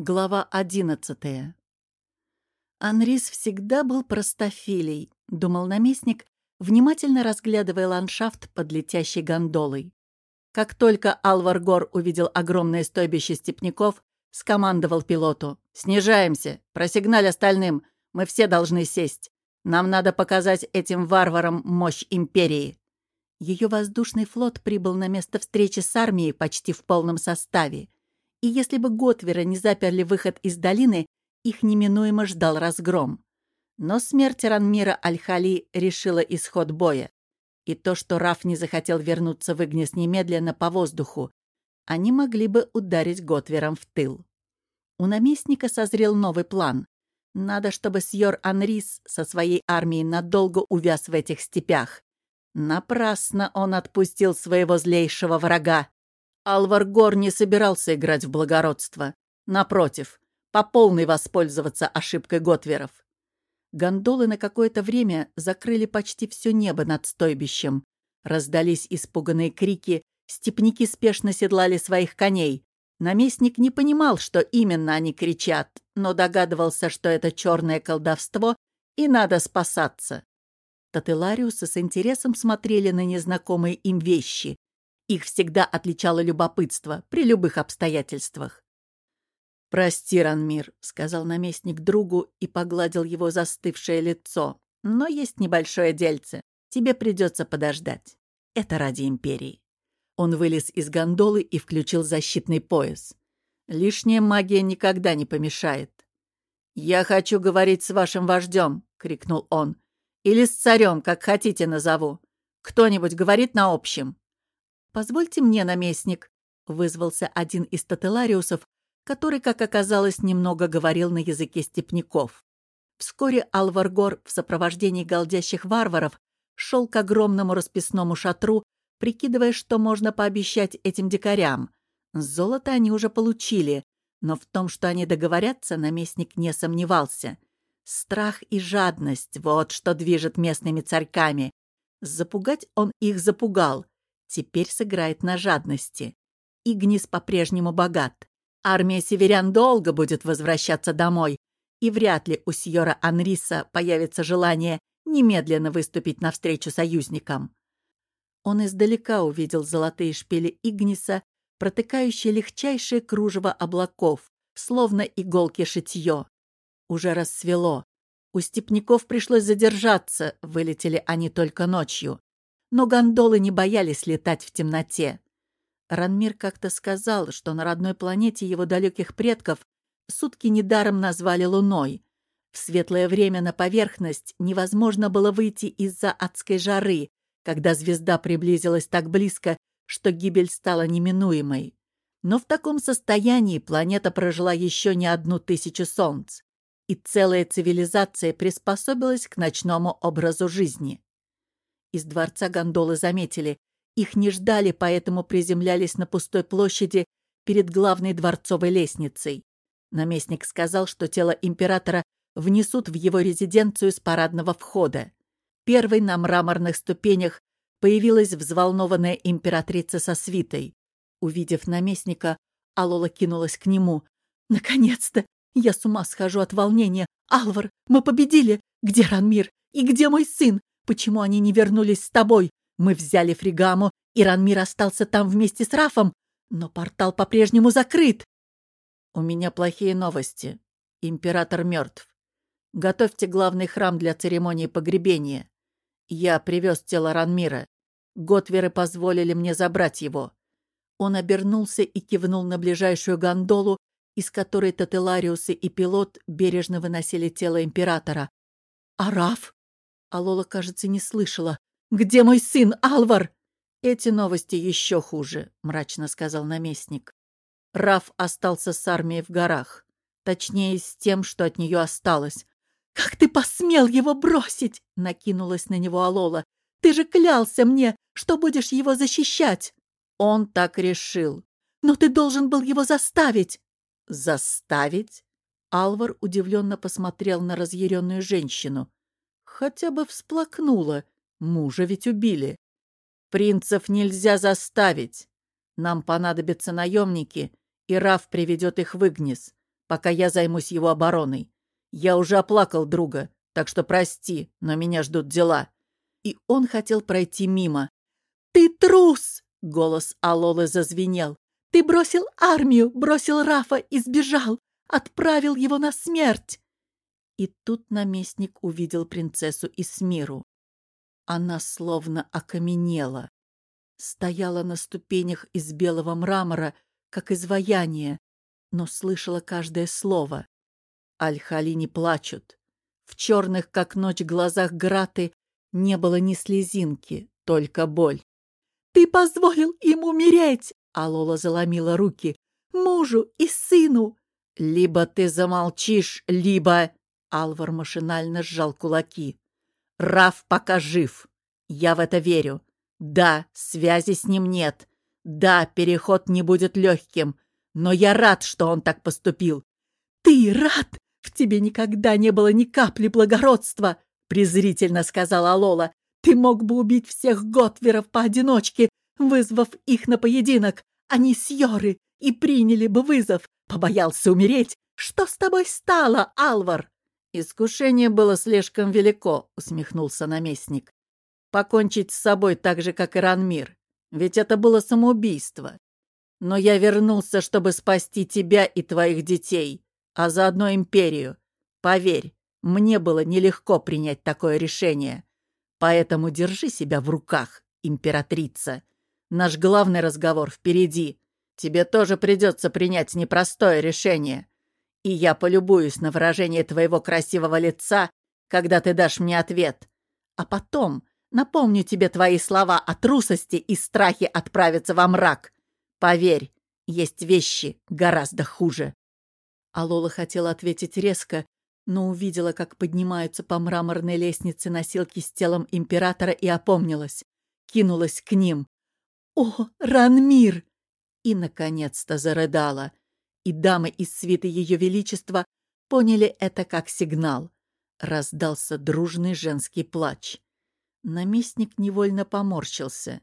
Глава одиннадцатая. Анрис всегда был простофилей, думал наместник, внимательно разглядывая ландшафт под летящей гондолой. Как только Алвар Гор увидел огромное стойбище степняков, скомандовал пилоту. «Снижаемся! Просигналь остальным! Мы все должны сесть! Нам надо показать этим варварам мощь Империи!» Ее воздушный флот прибыл на место встречи с армией почти в полном составе и если бы Готвера не заперли выход из долины, их неминуемо ждал разгром. Но смерть Ранмира Аль-Хали решила исход боя. И то, что Раф не захотел вернуться в Игнес немедленно по воздуху, они могли бы ударить Готвером в тыл. У наместника созрел новый план. Надо, чтобы Сьор Анрис со своей армией надолго увяз в этих степях. Напрасно он отпустил своего злейшего врага. Алвар Гор не собирался играть в благородство. Напротив, по полной воспользоваться ошибкой Готверов. Гондолы на какое-то время закрыли почти все небо над стойбищем. Раздались испуганные крики, степники спешно седлали своих коней. Наместник не понимал, что именно они кричат, но догадывался, что это черное колдовство, и надо спасаться. Тателариусы с интересом смотрели на незнакомые им вещи, их всегда отличало любопытство при любых обстоятельствах. «Прости, Ранмир», — сказал наместник другу и погладил его застывшее лицо. «Но есть небольшое дельце. Тебе придется подождать. Это ради Империи». Он вылез из гондолы и включил защитный пояс. «Лишняя магия никогда не помешает». «Я хочу говорить с вашим вождем», — крикнул он. «Или с царем, как хотите назову. Кто-нибудь говорит на общем?» «Позвольте мне, наместник», — вызвался один из тателариусов, который, как оказалось, немного говорил на языке степняков. Вскоре Алваргор в сопровождении голдящих варваров шел к огромному расписному шатру, прикидывая, что можно пообещать этим дикарям. Золото они уже получили, но в том, что они договорятся, наместник не сомневался. Страх и жадность — вот что движет местными царьками. Запугать он их запугал — Теперь сыграет на жадности. Игнис по-прежнему богат. Армия северян долго будет возвращаться домой, и вряд ли у сьора Анриса появится желание немедленно выступить навстречу союзникам. Он издалека увидел золотые шпили Игниса, протыкающие легчайшее кружево облаков, словно иголки шитье. Уже рассвело. У степняков пришлось задержаться, вылетели они только ночью но гондолы не боялись летать в темноте. Ранмир как-то сказал, что на родной планете его далеких предков сутки недаром назвали Луной. В светлое время на поверхность невозможно было выйти из-за адской жары, когда звезда приблизилась так близко, что гибель стала неминуемой. Но в таком состоянии планета прожила еще не одну тысячу солнц, и целая цивилизация приспособилась к ночному образу жизни. Из дворца гондолы заметили. Их не ждали, поэтому приземлялись на пустой площади перед главной дворцовой лестницей. Наместник сказал, что тело императора внесут в его резиденцию с парадного входа. Первой на мраморных ступенях появилась взволнованная императрица со свитой. Увидев наместника, Алола кинулась к нему. «Наконец-то! Я с ума схожу от волнения! Алвар, мы победили! Где Ранмир? И где мой сын? Почему они не вернулись с тобой? Мы взяли Фригаму, и Ранмир остался там вместе с Рафом, но портал по-прежнему закрыт. У меня плохие новости. Император мертв. Готовьте главный храм для церемонии погребения. Я привез тело Ранмира. Готверы позволили мне забрать его. Он обернулся и кивнул на ближайшую гондолу, из которой Тателариусы и пилот бережно выносили тело императора. «А Раф?» А Лола, кажется, не слышала. «Где мой сын, Алвар?» «Эти новости еще хуже», — мрачно сказал наместник. Раф остался с армией в горах. Точнее, с тем, что от нее осталось. «Как ты посмел его бросить?» — накинулась на него Алола. «Ты же клялся мне, что будешь его защищать!» Он так решил. «Но ты должен был его заставить!» «Заставить?» Алвар удивленно посмотрел на разъяренную женщину хотя бы всплакнула. Мужа ведь убили. Принцев нельзя заставить. Нам понадобятся наемники, и Раф приведет их в Игнис. пока я займусь его обороной. Я уже оплакал друга, так что прости, но меня ждут дела». И он хотел пройти мимо. «Ты трус!» — голос Алолы зазвенел. «Ты бросил армию, бросил Рафа и сбежал, отправил его на смерть!» И тут наместник увидел принцессу Исмиру. Она словно окаменела. Стояла на ступенях из белого мрамора, как изваяние, но слышала каждое слово. Аль-Хали не плачут. В черных, как ночь, глазах Граты не было ни слезинки, только боль. «Ты позволил им умереть!» — Алола заломила руки. «Мужу и сыну!» «Либо ты замолчишь, либо...» Алвар машинально сжал кулаки. «Раф пока жив. Я в это верю. Да, связи с ним нет. Да, переход не будет легким. Но я рад, что он так поступил». «Ты рад? В тебе никогда не было ни капли благородства!» презрительно сказала Лола. «Ты мог бы убить всех Готверов поодиночке, вызвав их на поединок, не Сьоры, и приняли бы вызов. Побоялся умереть. Что с тобой стало, Алвар?» «Искушение было слишком велико», — усмехнулся наместник. «Покончить с собой так же, как и Ранмир. Ведь это было самоубийство. Но я вернулся, чтобы спасти тебя и твоих детей, а заодно империю. Поверь, мне было нелегко принять такое решение. Поэтому держи себя в руках, императрица. Наш главный разговор впереди. Тебе тоже придется принять непростое решение и я полюбуюсь на выражение твоего красивого лица, когда ты дашь мне ответ. А потом напомню тебе твои слова о трусости и страхе отправиться во мрак. Поверь, есть вещи гораздо хуже». Алола хотела ответить резко, но увидела, как поднимаются по мраморной лестнице носилки с телом императора и опомнилась. Кинулась к ним. «О, Ранмир!» И, наконец-то, зарыдала и дамы из свиты Ее Величества поняли это как сигнал. Раздался дружный женский плач. Наместник невольно поморщился.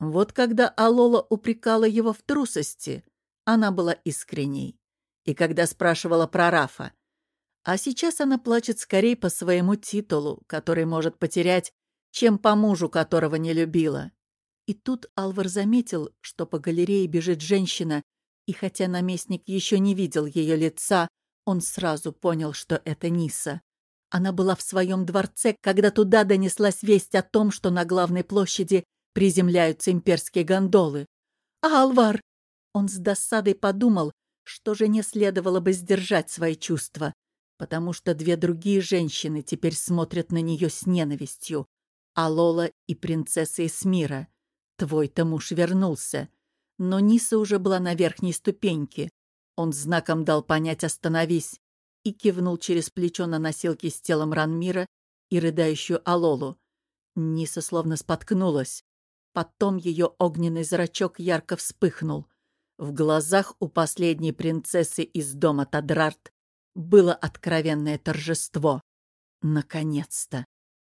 Вот когда Алола упрекала его в трусости, она была искренней. И когда спрашивала про Рафа. А сейчас она плачет скорее по своему титулу, который может потерять, чем по мужу, которого не любила. И тут Алвар заметил, что по галерее бежит женщина, и хотя наместник еще не видел ее лица, он сразу понял, что это Ниса. Она была в своем дворце, когда туда донеслась весть о том, что на главной площади приземляются имперские гондолы. «Алвар!» Он с досадой подумал, что жене следовало бы сдержать свои чувства, потому что две другие женщины теперь смотрят на нее с ненавистью. Алола и принцесса Эсмира. Твой-то муж вернулся. Но Ниса уже была на верхней ступеньке. Он знаком дал понять «остановись» и кивнул через плечо на носилки с телом Ранмира и рыдающую Алолу. Ниса словно споткнулась. Потом ее огненный зрачок ярко вспыхнул. В глазах у последней принцессы из дома Тадрарт было откровенное торжество. Наконец-то!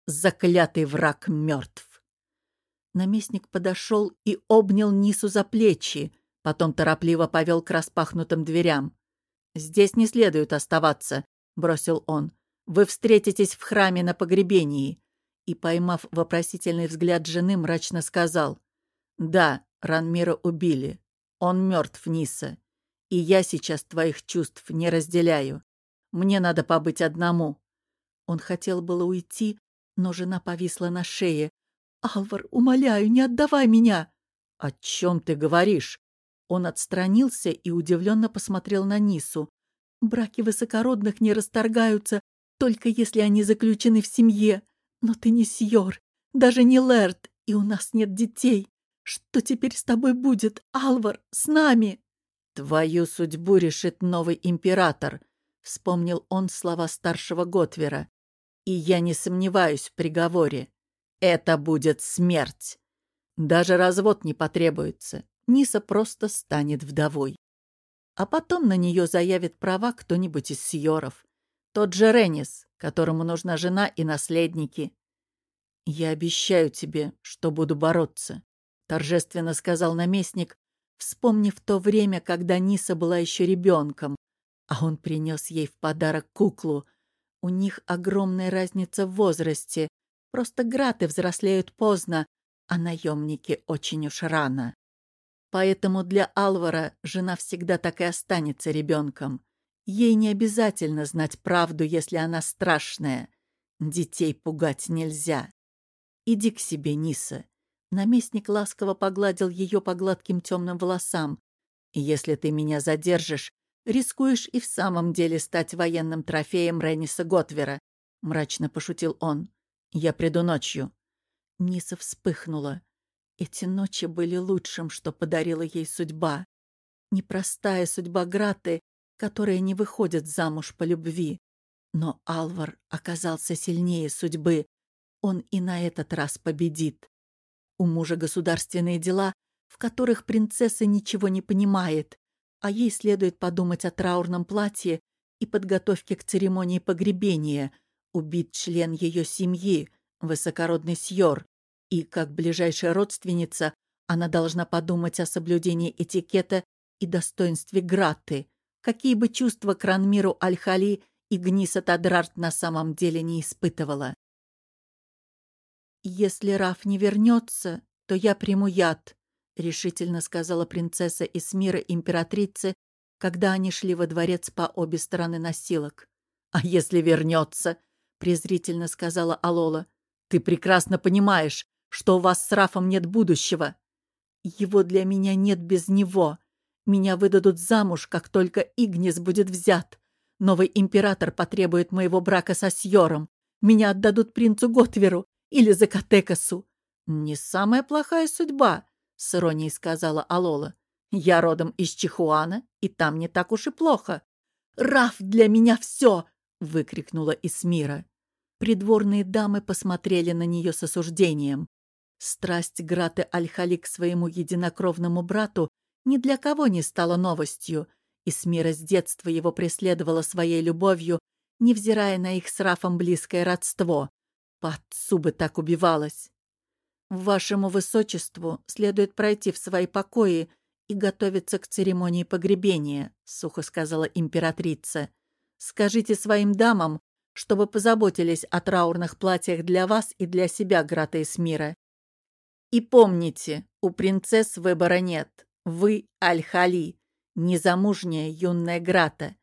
Заклятый враг мертв! Наместник подошел и обнял Нису за плечи, потом торопливо повел к распахнутым дверям. «Здесь не следует оставаться», — бросил он. «Вы встретитесь в храме на погребении». И, поймав вопросительный взгляд жены, мрачно сказал. «Да, Ранмира убили. Он мертв, Ниса. И я сейчас твоих чувств не разделяю. Мне надо побыть одному». Он хотел было уйти, но жена повисла на шее, «Алвар, умоляю, не отдавай меня!» «О чем ты говоришь?» Он отстранился и удивленно посмотрел на Нису. «Браки высокородных не расторгаются, только если они заключены в семье. Но ты не Сьор, даже не Лэрд, и у нас нет детей. Что теперь с тобой будет, Алвар, с нами?» «Твою судьбу решит новый император», — вспомнил он слова старшего Готвера. «И я не сомневаюсь в приговоре. Это будет смерть. Даже развод не потребуется. Ниса просто станет вдовой. А потом на нее заявит права кто-нибудь из сьоров. Тот же Ренис, которому нужна жена и наследники. «Я обещаю тебе, что буду бороться», — торжественно сказал наместник, вспомнив то время, когда Ниса была еще ребенком, А он принес ей в подарок куклу. У них огромная разница в возрасте. Просто граты взрослеют поздно, а наемники очень уж рано. Поэтому для Алвара жена всегда так и останется ребенком. Ей не обязательно знать правду, если она страшная. Детей пугать нельзя. Иди к себе, Ниса. Наместник ласково погладил ее по гладким темным волосам. Если ты меня задержишь, рискуешь и в самом деле стать военным трофеем Ренниса Готвера, мрачно пошутил он. Я приду ночью. Ниса вспыхнула. Эти ночи были лучшим, что подарила ей судьба. Непростая судьба Граты, которая не выходит замуж по любви. Но Алвар оказался сильнее судьбы. Он и на этот раз победит. У мужа государственные дела, в которых принцесса ничего не понимает, а ей следует подумать о траурном платье и подготовке к церемонии погребения. Убит член ее семьи, высокородный Сьор, и, как ближайшая родственница, она должна подумать о соблюдении этикета и достоинстве Граты, какие бы чувства к Ранмиру Аль-Хали и Гниса Тадрарт на самом деле не испытывала. «Если Раф не вернется, то я приму яд», — решительно сказала принцесса Исмира императрице, когда они шли во дворец по обе стороны носилок. «А если вернется?» — презрительно сказала Алола. «Ты прекрасно понимаешь, что у вас с Рафом нет будущего. Его для меня нет без него. Меня выдадут замуж, как только Игнис будет взят. Новый император потребует моего брака со Сьором. Меня отдадут принцу Готверу или Закатекасу. Не самая плохая судьба, с иронией сказала Алола. Я родом из Чихуана, и там не так уж и плохо. Раф для меня все! выкрикнула Исмира. Придворные дамы посмотрели на нее с осуждением. Страсть Граты Аль-Хали к своему единокровному брату ни для кого не стала новостью, и Смира с детства его преследовала своей любовью, невзирая на их с Рафом близкое родство. По отцу бы так убивалась. «Вашему высочеству следует пройти в свои покои и готовиться к церемонии погребения», — сухо сказала императрица. «Скажите своим дамам, чтобы позаботились о траурных платьях для вас и для себя, Грата Эсмира. И помните, у принцесс выбора нет. Вы Аль-Хали, незамужняя юная Грата.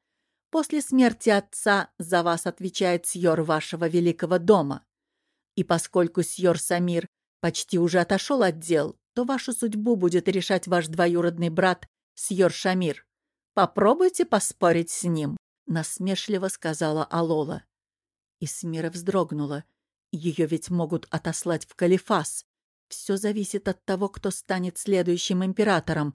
После смерти отца за вас отвечает сьор вашего великого дома. И поскольку сьор Самир почти уже отошел от дел, то вашу судьбу будет решать ваш двоюродный брат сьор Шамир. Попробуйте поспорить с ним, насмешливо сказала Алола. Исмира вздрогнула. Ее ведь могут отослать в Калифас. Все зависит от того, кто станет следующим императором.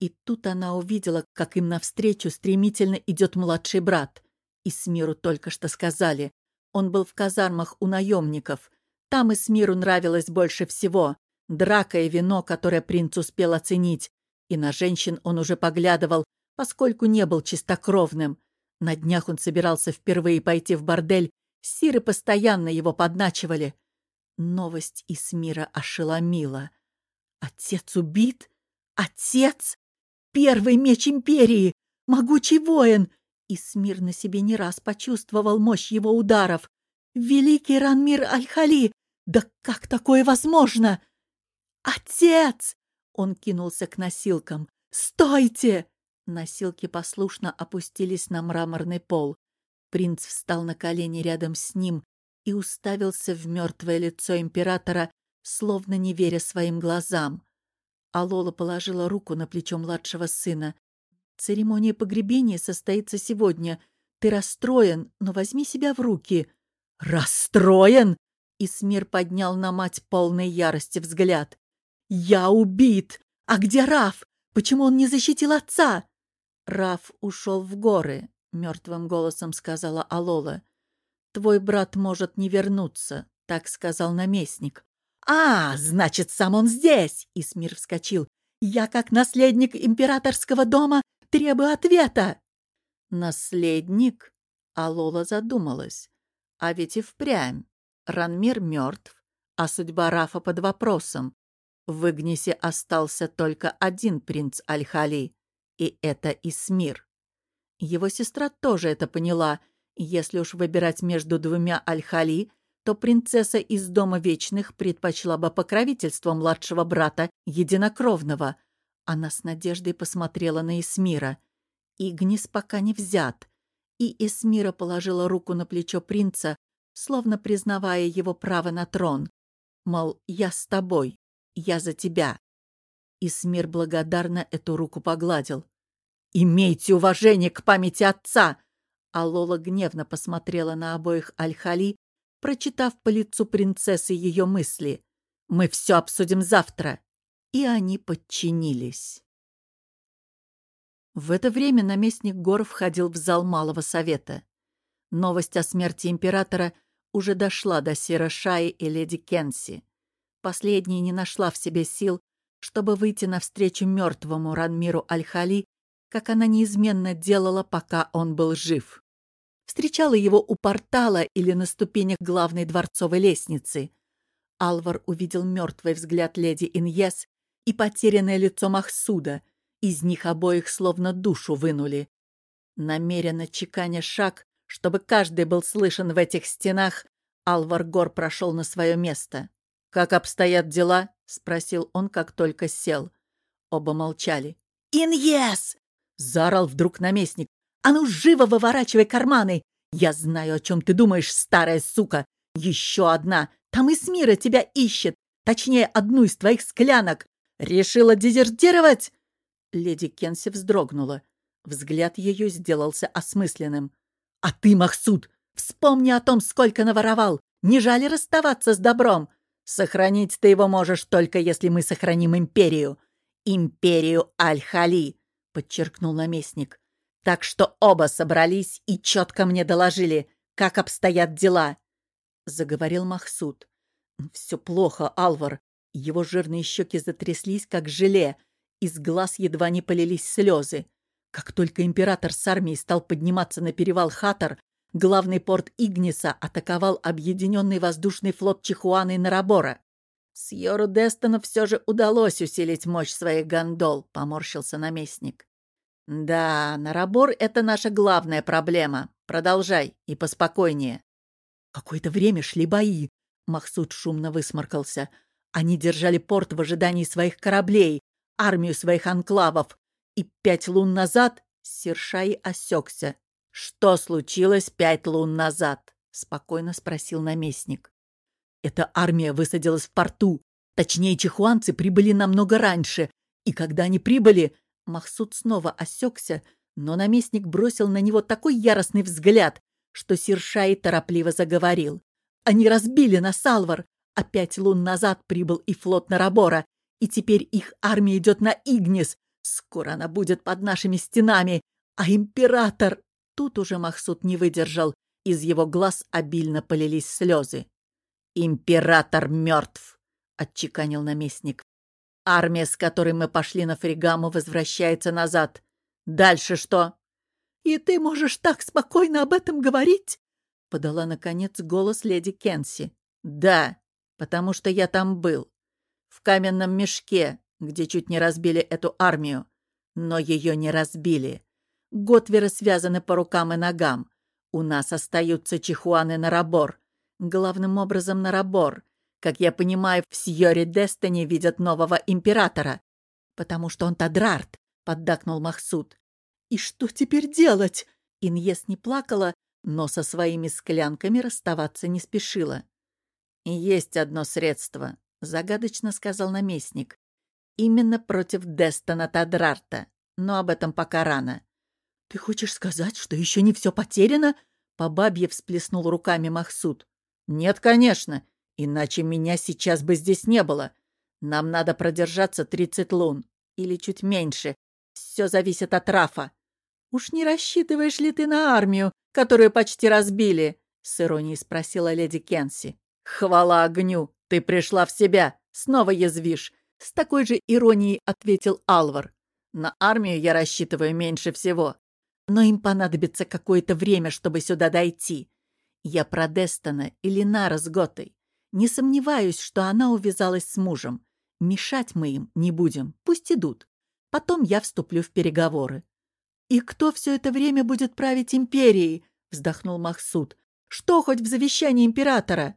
И тут она увидела, как им навстречу стремительно идет младший брат. И Смиру только что сказали. Он был в казармах у наемников. Там и Смиру нравилось больше всего. Драка и вино, которое принц успел оценить. И на женщин он уже поглядывал, поскольку не был чистокровным. На днях он собирался впервые пойти в бордель. Сиры постоянно его подначивали. Новость из мира ошеломила. Отец убит? Отец? Первый меч Империи! Могучий воин! Исмир на себе не раз почувствовал мощь его ударов. Великий Ранмир Аль-Хали! Да как такое возможно? Отец! Он кинулся к носилкам. «Стойте!» Носилки послушно опустились на мраморный пол. Принц встал на колени рядом с ним и уставился в мертвое лицо императора, словно не веря своим глазам. А Лола положила руку на плечо младшего сына. «Церемония погребения состоится сегодня. Ты расстроен, но возьми себя в руки». «Расстроен?» Исмир поднял на мать полной ярости взгляд. «Я убит! А где Раф? Почему он не защитил отца?» «Раф ушел в горы», — мертвым голосом сказала Алола. «Твой брат может не вернуться», — так сказал наместник. «А, значит, сам он здесь!» — Исмир вскочил. «Я, как наследник императорского дома, требую ответа!» «Наследник?» — Алола задумалась. «А ведь и впрямь. Ранмир мертв, а судьба Рафа под вопросом. В Игнисе остался только один принц Аль-Хали, и это Исмир. Его сестра тоже это поняла. Если уж выбирать между двумя Аль-Хали, то принцесса из Дома Вечных предпочла бы покровительство младшего брата, единокровного. Она с надеждой посмотрела на Эсмира. Игнис пока не взят. И Эсмира положила руку на плечо принца, словно признавая его право на трон. Мол, я с тобой, я за тебя. Исмир благодарно эту руку погладил. «Имейте уважение к памяти отца!» А Лола гневно посмотрела на обоих Аль-Хали, прочитав по лицу принцессы ее мысли. «Мы все обсудим завтра!» И они подчинились. В это время наместник гор входил в зал Малого Совета. Новость о смерти императора уже дошла до Сира Шаи и леди Кенси. Последняя не нашла в себе сил, чтобы выйти навстречу мертвому Ранмиру Аль-Хали, как она неизменно делала, пока он был жив. Встречала его у портала или на ступенях главной дворцовой лестницы. Алвар увидел мертвый взгляд леди Иньес и потерянное лицо Махсуда. Из них обоих словно душу вынули. Намеренно чеканя шаг, чтобы каждый был слышен в этих стенах, Алвар Гор прошел на свое место. «Как обстоят дела?» — спросил он, как только сел. Оба молчали. «Иньес!» — заорал вдруг наместник. «А ну, живо выворачивай карманы! Я знаю, о чем ты думаешь, старая сука! Еще одна! Там из мира тебя ищет! Точнее, одну из твоих склянок! Решила дезертировать?» Леди Кенси вздрогнула. Взгляд ее сделался осмысленным. «А ты, Махсуд, вспомни о том, сколько наворовал! Не жаль расставаться с добром! Сохранить ты его можешь только если мы сохраним империю. Империю Аль-Хали, подчеркнул наместник. Так что оба собрались и четко мне доложили, как обстоят дела. Заговорил Махсуд. Все плохо, Алвар. Его жирные щеки затряслись, как желе. Из глаз едва не полились слезы. Как только император с армией стал подниматься на перевал Хатар, Главный порт Игниса атаковал объединенный воздушный флот Чихуана и Нарабора. Сьору Дестону все же удалось усилить мощь своих гондол, поморщился наместник. Да, Нарабор — это наша главная проблема. Продолжай и поспокойнее. Какое-то время шли бои. Махсуд шумно высморкался. Они держали порт в ожидании своих кораблей, армию своих анклавов. И пять лун назад Сершай осекся, «Что случилось пять лун назад?» — спокойно спросил наместник. «Эта армия высадилась в порту. Точнее, чихуанцы прибыли намного раньше. И когда они прибыли...» Махсуд снова осекся, но наместник бросил на него такой яростный взгляд, что Сиршай торопливо заговорил. «Они разбили нас, Алвар, а пять лун назад прибыл и флот Нарабора, и теперь их армия идет на Игнис. Скоро она будет под нашими стенами, а император...» Тут уже Махсуд не выдержал, из его глаз обильно полились слезы. «Император мертв!» — отчеканил наместник. «Армия, с которой мы пошли на Фригаму, возвращается назад. Дальше что?» «И ты можешь так спокойно об этом говорить?» — подала, наконец, голос леди Кенси. «Да, потому что я там был. В каменном мешке, где чуть не разбили эту армию. Но ее не разбили. Готверы связаны по рукам и ногам. У нас остаются чихуаны на рабор. Главным образом на рабор. Как я понимаю, в Сьоре Дестини видят нового императора. Потому что он Тадрарт, поддакнул Махсуд. И что теперь делать? Иньес не плакала, но со своими склянками расставаться не спешила. «Есть одно средство», — загадочно сказал наместник. «Именно против Дестона Тадрарта, но об этом пока рано. «Ты хочешь сказать, что еще не все потеряно?» По бабье всплеснул руками Махсуд. «Нет, конечно, иначе меня сейчас бы здесь не было. Нам надо продержаться тридцать лун, или чуть меньше. Все зависит от Рафа». «Уж не рассчитываешь ли ты на армию, которую почти разбили?» — с иронией спросила леди Кенси. «Хвала огню! Ты пришла в себя! Снова язвишь!» С такой же иронией ответил Алвар. «На армию я рассчитываю меньше всего. Но им понадобится какое-то время, чтобы сюда дойти. Я про Дестона или Нара с Готой. Не сомневаюсь, что она увязалась с мужем. Мешать мы им не будем, пусть идут. Потом я вступлю в переговоры. «И кто все это время будет править империей?» — вздохнул Махсуд. «Что хоть в завещании императора?»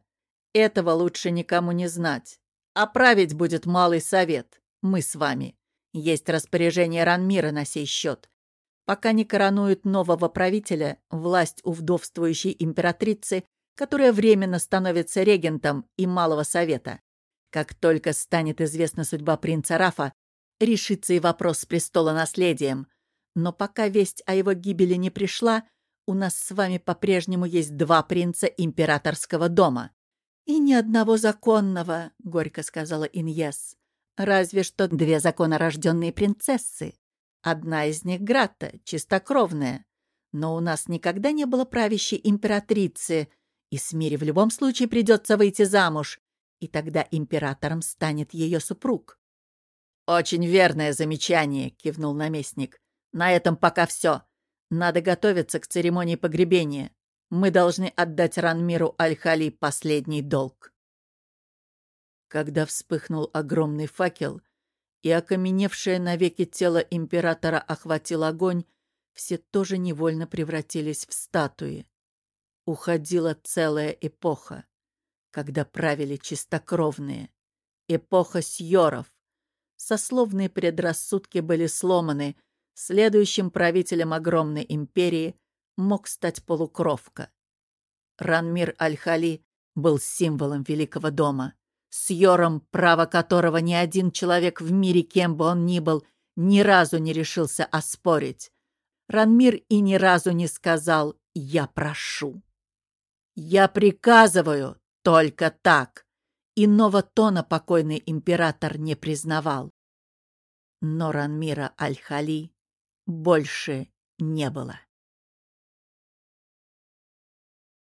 «Этого лучше никому не знать. А править будет Малый Совет. Мы с вами. Есть распоряжение Ранмира на сей счет. Пока не коронуют нового правителя, власть у вдовствующей императрицы, которая временно становится регентом и Малого Совета. Как только станет известна судьба принца Рафа, решится и вопрос с престолонаследием. Но пока весть о его гибели не пришла, у нас с вами по-прежнему есть два принца императорского дома. «И ни одного законного», — горько сказала Иньес. «Разве что две законорожденные принцессы. Одна из них Гратта, чистокровная. Но у нас никогда не было правящей императрицы, и Смире в любом случае придется выйти замуж, и тогда императором станет ее супруг». «Очень верное замечание», — кивнул наместник. «На этом пока все. Надо готовиться к церемонии погребения. Мы должны отдать Ранмиру Аль-Хали последний долг. Когда вспыхнул огромный факел, и окаменевшее навеки тело императора охватил огонь, все тоже невольно превратились в статуи. Уходила целая эпоха, когда правили чистокровные. Эпоха сьоров. Сословные предрассудки были сломаны. Следующим правителем огромной империи мог стать полукровка. Ранмир Аль-Хали был символом Великого дома, с Йором, право которого ни один человек в мире, кем бы он ни был, ни разу не решился оспорить. Ранмир и ни разу не сказал «я прошу». «Я приказываю только так». Иного тона покойный император не признавал. Но Ранмира Аль-Хали больше не было.